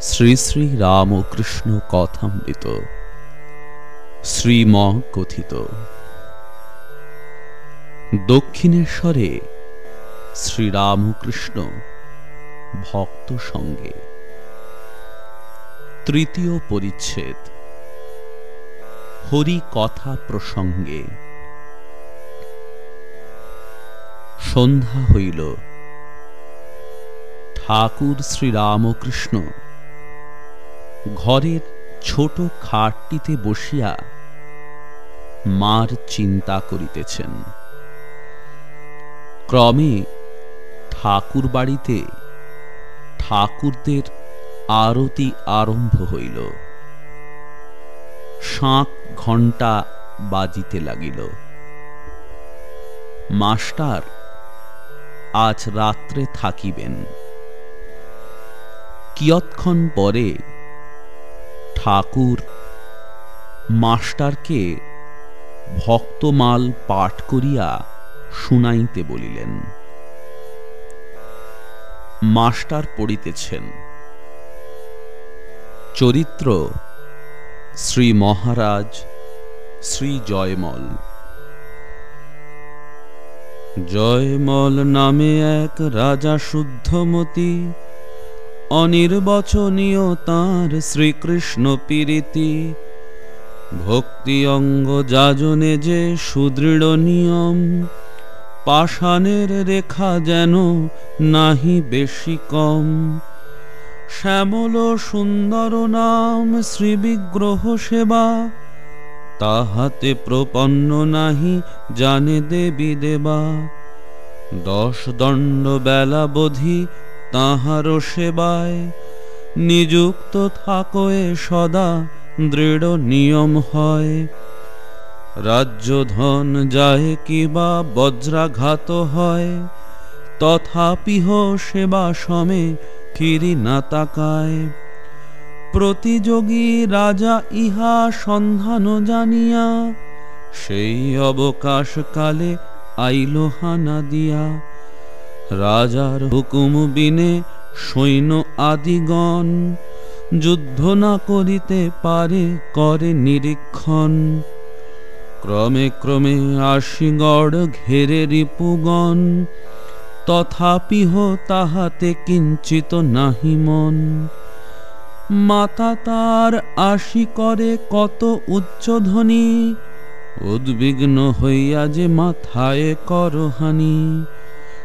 শ্রী শ্রী রামকৃষ্ণ কথামৃত। শ্রীম কথিত দক্ষিণেশ্বরে শ্রীরামকৃষ্ণ ভক্ত সঙ্গে। তৃতীয় পরিচ্ছেদ। হরি কথা প্রসঙ্গে। সন্ধ্যা হইল। ঠাকুর শ্রীরামকৃষ্ণ ঘরের ছোট খাটটিতে বসিয়া মার চিন্তা করিতেছেন। ক্রমে ঠাকুর বাড়িতে ঠাকুরদের আরতি আরম্ভ হইল। শাঁখ ঘণ্টা বাজিতে লাগিল। মাস্টার আজ রাত্রে থাকিবেন। কিয়ৎক্ষণ পরে ঠাকুর। মাস্টারকে ভক্তমাল পাঠ করিয়া শুনাইতে বলিলেন। মাস্টার পড়িতেছেন। চরিত্র শ্রী মহারাজ শ্রী জয়মল। জয়মল নামে এক রাজা শুদ্ধমতি অনির্বচনীয় তাঁর শ্রীকৃষ্ণ পীরিতি। ভক্তি অঙ্গ যাজনে যে সুদৃঢ় নিয়ম, পাষাণের রেখা যেন নাহি বেশি কম। শ্যামল সুন্দর নাম শ্রীবিগ্রহ সেবা, তাহাতে প্রপন্ন নাহি জানে দেবী দেবা। দশ দণ্ড বেলা বোধি তাহার সেবায় নিযুক্ত থাকোয়ে সদা, দৃঢ় নিয়ম হয়। রাজ্য ধন যায় কিবা বজ্রাঘাত হয়, তথাপিহ সেবা সমে ফিরি না তাকায়। প্রতিযোগী রাজা ইহা সন্ধান জানিয়া, সেই অবকাশ কালে আইল হানা দিয়া। রাজার হুকুম বিনে সৈন্য আদিগণ যুদ্ধ না করিতে পারে, করে নিরীক্ষণ। ক্রমে ক্রমে আশিগড় ঘেরে রিপুগণ তথাপিহ তাহাতে কিঞ্চিত নাহি মন। মাতা তার আশি করে কত উচ্চধ্বনি, উদ্বিগ্ন হইয়া যে মাথায় করহানি।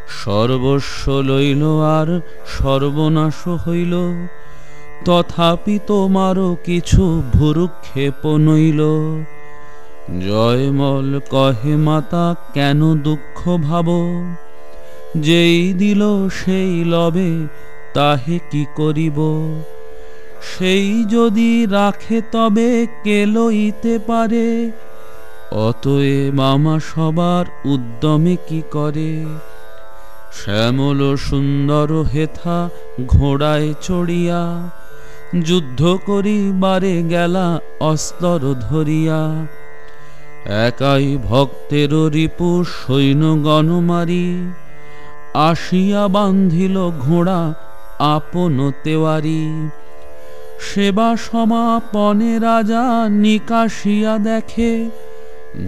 সর্বস্ব লইল আর সর্বনাশ হইল। তথাপি তোমারও কিছু ভুরুক্ষেপ নইল। জয়মল কহে মাতা, কেন দুঃখ ভাব? যেই দিল সেই লবে, তাহে কি করিব? সেই যদি রাখে তবে কে লইতে পারে? অতএব মামা সবার উদ্যমে কি করে? শ্যামল সুন্দর হেথা ঘোড়ায় চড়িয়া, যুদ্ধ করিবারে গেলা অস্তর ধরিয়া। একাই ভক্তের রিপু সৈন্য গণমারি আসিয়া বান্ধিল ঘোড়া আপন তেওয়ারি। সেবা সমাপনে রাজা নিকাশিয়া দেখে,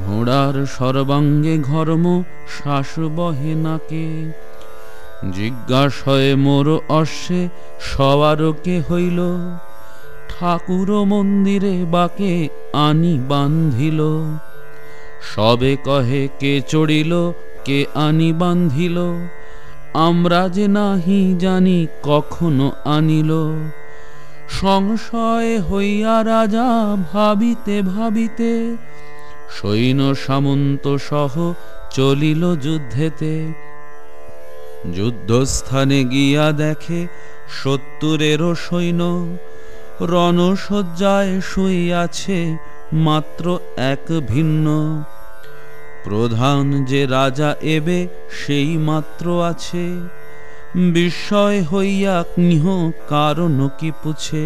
ঘোড়ার সর্বাঙ্গে ঘর্ম শ্বাস বহে নাকে। জিজ্ঞাসয়ে মোর অশ্বে সবারকে হইল? ঠাকুর মন্দিরে বাকে আনি বান্ধিল। সবে কহে কে চড়িল, কে আনি বান্ধিল? আমরা যে নাহি জানি কখনো আনিল। সংশয় হইয়া রাজা ভাবিতে ভাবিতে সৈন্য সামন্ত সহ চলিল যুদ্ধেতে। যুদ্ধস্থানে গিয়া দেখে সত্তরেরও সৈন্য রণসজ্জায় শুইয়াছে মাত্র এক ভিন্ন। প্রধান যে রাজা এবে সেই মাত্র আছে। বিস্ময় হইয়া কৃহ কারণ কি পুছে?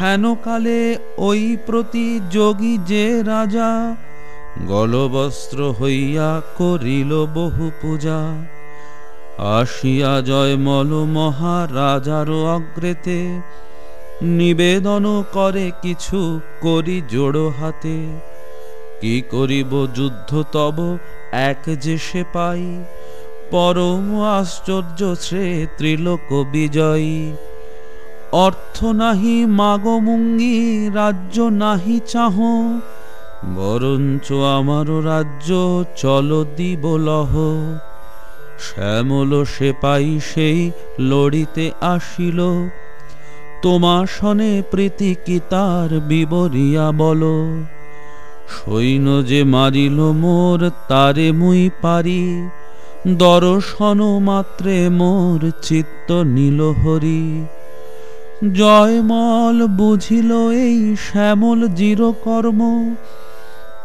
হেনকালে ওই প্রতিযোগী যে রাজা গলবস্ত্র হইয়া করিল বহু পূজা। আসিয়া জয়মল মহারাজারও অগ্রেতে। নিবেদন করে কিছু করি জোড়ো হাতে। কি করিব যুদ্ধ তব এক যে সে পাই। পরম আশ্চর্য শ্রে ত্রিলোক বিজয়ী। অর্থ নাহি মাগমুঙ্গি রাজ্য নাহি চাহ। বরঞ্চ আমারও রাজ্য চল দিব লহ শ্যামল সে পাই সেই লড়িতে আসিল। তোমা শনে প্রীতি কি তার বিবরিয়া বল? সৈন্য যে মারিল মোর, তারে মুই পারি। দর্শন মাত্রে মোর চিত্ত নীল হরি। জয়মল বুঝিল এই শ্যামল জিরকর্ম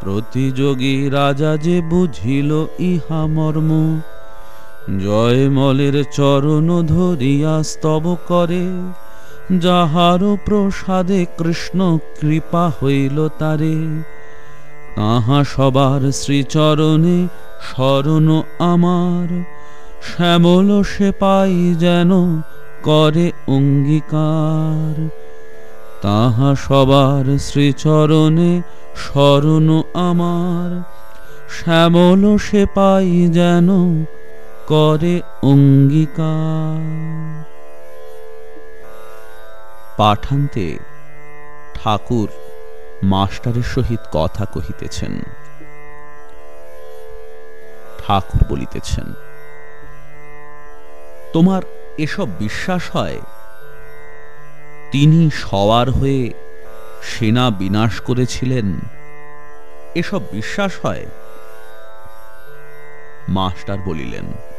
প্রতিযোগী রাজা যে বুঝিল ইহা মর্ম। জয়মলের চরণ ধরিয়া স্তব করে যাহার প্রসাদে কৃষ্ণ কৃপা হইল তারে। তাহা সবার শ্রীচরণে শরণ আমার, শ্যামল সে পাই যেন করে অঙ্গীকার। তাহা সবার শ্রীচরণে শরণ আমার, শ্যামল সে পাই যেন করে অঙ্গীকার। পাঠান্তে ঠাকুর মাস্টারের সহিত কথা কহিতেছেন। ঠাকুর বলিতেছেন, তোমার এসব বিশ্বাস হয়? তিনি সওয়ার হয়ে সেনা বিনাশ করেছিলেন। এসব বিশ্বাস হয়? মাস্টার বলিলেন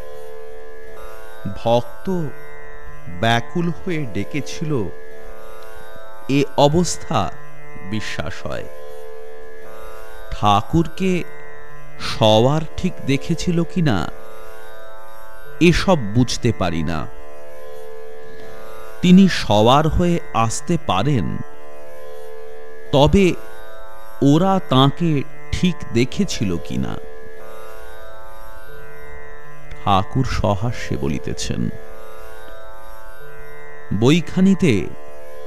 ভক্ত ব্যাকুল হয়ে ডেকেছিল। এ অবস্থা বিশ্বাস হয়। ঠাকুরকে সওয়ার ঠিক দেখেছিল কিনা, এসব বুঝতে পারি না। তিনি সওয়ার হয়ে আসতে পারেন, তবে ওরা তাকে ঠিক দেখেছিল কিনা। ঠাকুর সহাস্যে বলিতেছেন বইখানিতে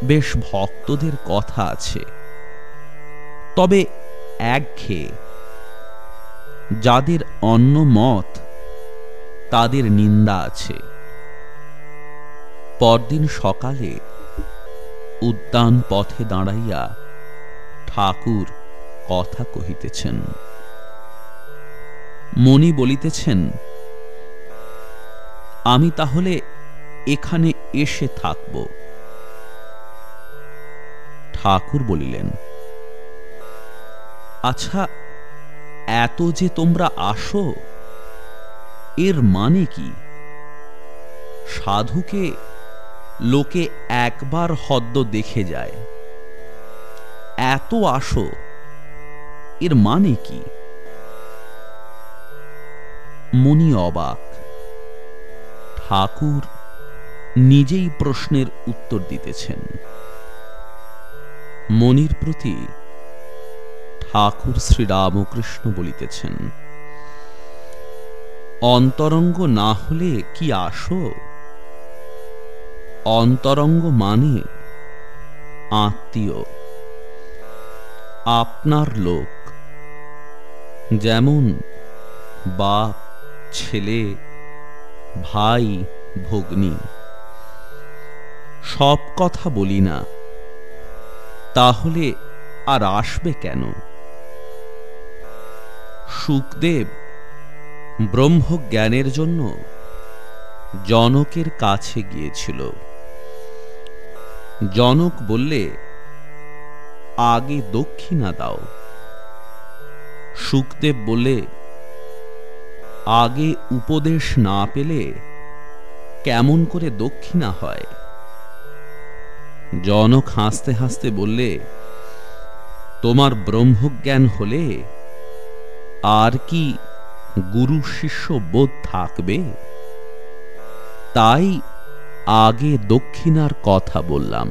বেশ ভক্তদের কথা আছে। তবে একঘেয়ে যাদের অন্য মত, তাদের নিন্দা আছে। পরদিন সকালে উদ্যান পথে দাঁড়াইয়া ঠাকুর কথা কহিতেছেন, মণি বলিতেছেন আমি তাহলে এখানে এসে থাকব। ঠাকুর বলিলেন আচ্ছা এত যে তোমরা আসো, এর মানে কি? সাধুকে লোকে একবার হদ্দ দেখে যায়। এত আসো, এর মানে কি? মনি অবাক। ঠাকুর নিজেই প্রশ্নের উত্তর দিতেছেন। মনির প্রতি ঠাকুর শ্রীরামকৃষ্ণ বলিতেছেন, অন্তরঙ্গ না হলে কি আসো? অন্তরঙ্গ মানে আত্মীয়, আপনার লোক, যেমন বাপ, ছেলে ভাই ভগ্নী, সব কথা বলি না, তাহলে আর আসবে কেন? সুখদেব ব্রহ্মজ্ঞানের জন্য জনকের কাছে গিয়েছিল। জনক বললে, আগে দক্ষিণা দাও। সুখদেব বলে আগে উপদেশ না পেলে কেমন করে দক্ষিণা হয়? জনক হাসতে হাসতে বললে, তোমার ব্রহ্মজ্ঞান হলে আর কি গুরু শিষ্য বোধ থাকবে? তাই আগে দক্ষিণার কথা বললাম।